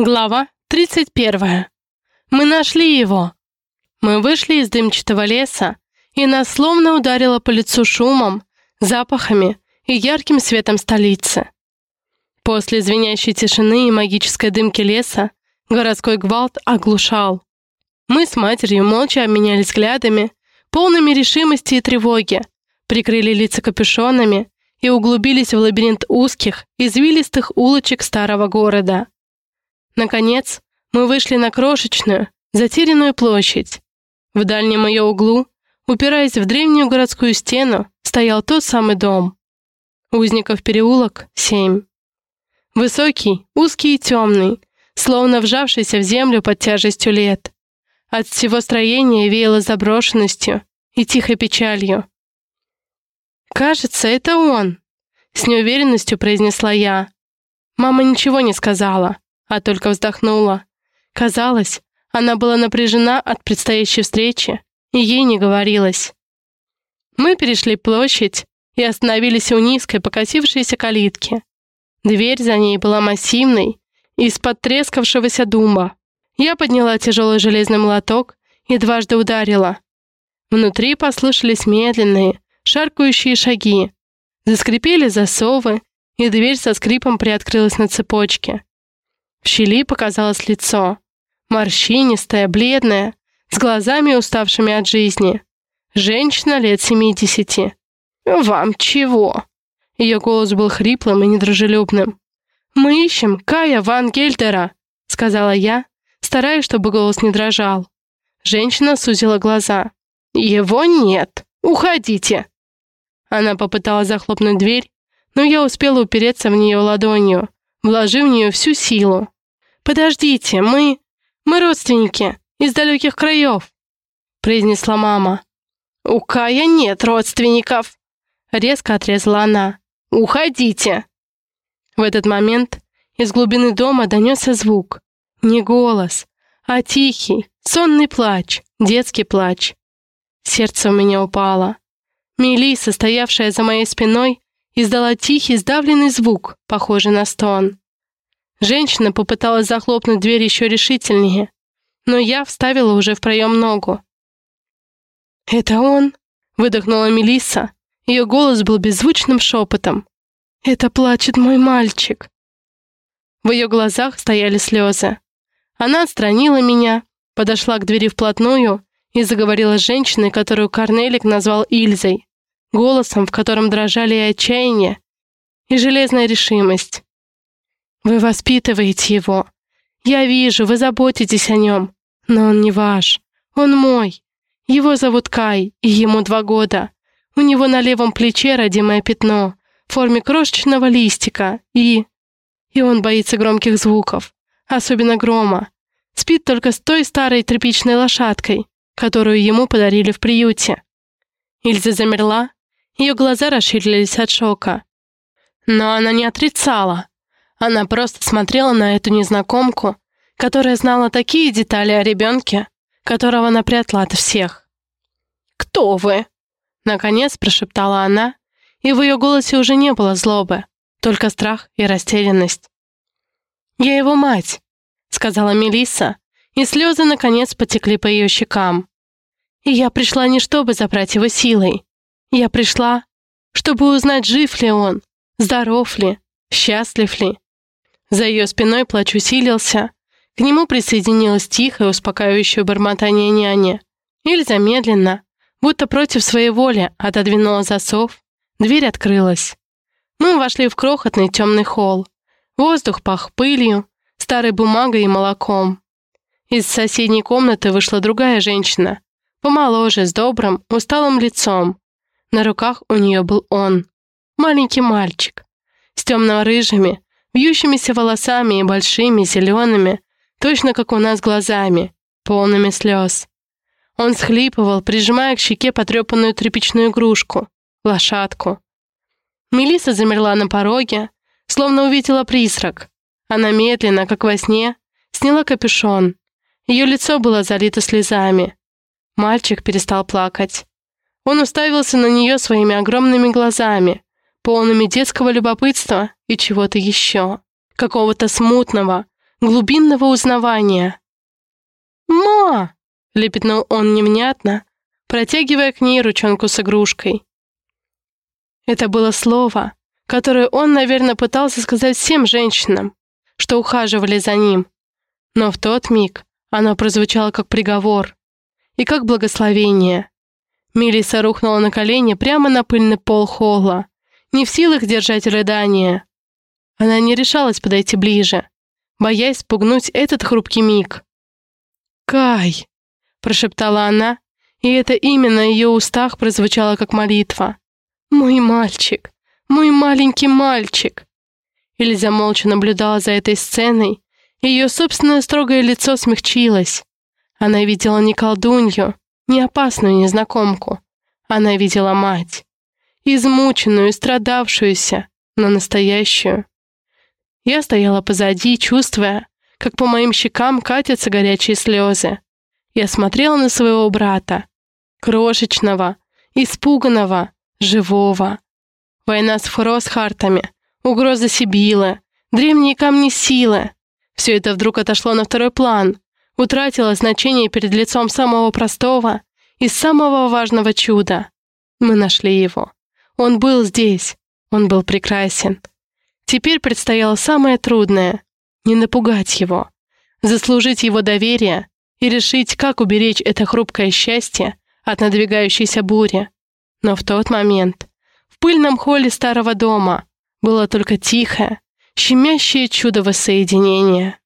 Глава 31. Мы нашли его. Мы вышли из дымчатого леса, и нас словно ударило по лицу шумом, запахами и ярким светом столицы. После звенящей тишины и магической дымки леса городской гвалт оглушал. Мы с матерью молча обменялись взглядами, полными решимости и тревоги, прикрыли лица капюшонами и углубились в лабиринт узких, извилистых улочек старого города. Наконец, мы вышли на крошечную, затерянную площадь. В дальнем ее углу, упираясь в древнюю городскую стену, стоял тот самый дом. Узников переулок, 7. Высокий, узкий и темный, словно вжавшийся в землю под тяжестью лет. От всего строения веяло заброшенностью и тихой печалью. «Кажется, это он», — с неуверенностью произнесла я. Мама ничего не сказала, а только вздохнула. Казалось, она была напряжена от предстоящей встречи, и ей не говорилось. Мы перешли площадь и остановились у низкой покосившейся калитки. Дверь за ней была массивной, из потрескавшегося дума. Я подняла тяжелый железный молоток и дважды ударила. Внутри послышались медленные, шаркающие шаги. Заскрипели засовы, и дверь со скрипом приоткрылась на цепочке. В щели показалось лицо. Морщинистое, бледное, с глазами уставшими от жизни. Женщина лет семидесяти. «Вам чего?» Ее голос был хриплым и недружелюбным. «Мы ищем Кая Ван Гельдера», — сказала я, стараясь, чтобы голос не дрожал. Женщина сузила глаза. «Его нет. Уходите!» Она попыталась захлопнуть дверь, но я успела упереться в нее ладонью, вложив в нее всю силу. «Подождите, мы... мы родственники, из далеких краев», — произнесла мама. «У Кая нет родственников», — резко отрезала она. «Уходите!» В этот момент из глубины дома донесся звук. Не голос, а тихий, сонный плач, детский плач. Сердце у меня упало. Мелиса, стоявшая за моей спиной, издала тихий, сдавленный звук, похожий на стон. Женщина попыталась захлопнуть дверь еще решительнее, но я вставила уже в проем ногу. «Это он?» — выдохнула Мелисса. Ее голос был беззвучным шепотом. «Это плачет мой мальчик». В ее глазах стояли слезы. Она отстранила меня, подошла к двери вплотную и заговорила с женщиной, которую Корнелик назвал Ильзой голосом, в котором дрожали и отчаяние, и железная решимость. «Вы воспитываете его. Я вижу, вы заботитесь о нем. Но он не ваш. Он мой. Его зовут Кай, и ему два года. У него на левом плече родимое пятно в форме крошечного листика, и... И он боится громких звуков, особенно грома. Спит только с той старой тряпичной лошадкой, которую ему подарили в приюте. Ильза замерла, ее глаза расширились от шока. Но она не отрицала. Она просто смотрела на эту незнакомку, которая знала такие детали о ребенке, которого она прятала от всех. «Кто вы?» Наконец прошептала она, и в ее голосе уже не было злобы, только страх и растерянность. «Я его мать», — сказала Мелисса, и слезы наконец потекли по ее щекам. «И я пришла не чтобы забрать его силой, я пришла, чтобы узнать, жив ли он, здоров ли, счастлив ли. За ее спиной плач усилился. К нему присоединилось тихое, успокаивающее бормотание няни. Ильза медленно, будто против своей воли, отодвинула засов. Дверь открылась. Мы вошли в крохотный темный холл. Воздух пах пылью, старой бумагой и молоком. Из соседней комнаты вышла другая женщина, помоложе, с добрым, усталым лицом, на руках у нее был он, маленький мальчик, с темно-рыжими, вьющимися волосами и большими, зелеными, точно как у нас глазами, полными слез. Он схлипывал, прижимая к щеке потрепанную тряпичную игрушку, лошадку. Мелиса замерла на пороге, словно увидела призрак. Она медленно, как во сне, сняла капюшон. Ее лицо было залито слезами. Мальчик перестал плакать. Он уставился на нее своими огромными глазами, полными детского любопытства и чего-то еще. Какого-то смутного, глубинного узнавания. «Ма!» — лепетнул он невнятно, протягивая к ней ручонку с игрушкой. Это было слово, которое он, наверное, пытался сказать всем женщинам, что ухаживали за ним. Но в тот миг оно прозвучало как приговор и как благословение. Мелисса рухнула на колени прямо на пыльный пол холла, не в силах держать рыдание. Она не решалась подойти ближе, боясь спугнуть этот хрупкий миг. «Кай!» — прошептала она, и это имя на ее устах прозвучало как молитва. «Мой мальчик! Мой маленький мальчик!» Ильза молча наблюдала за этой сценой, и ее собственное строгое лицо смягчилось. Она видела не колдунью, не опасную незнакомку. Она видела мать. Измученную, страдавшуюся, но настоящую. Я стояла позади, чувствуя, как по моим щекам катятся горячие слезы. Я смотрела на своего брата, крошечного, испуганного, живого. Война с Фросхартами, угроза Сибилы, древние камни силы. Все это вдруг отошло на второй план, утратило значение перед лицом самого простого и самого важного чуда. Мы нашли его. Он был здесь. Он был прекрасен. Теперь предстояло самое трудное — не напугать его, заслужить его доверие и решить, как уберечь это хрупкое счастье от надвигающейся бури. Но в тот момент в пыльном холле старого дома было только тихое, щемящее чудо воссоединения.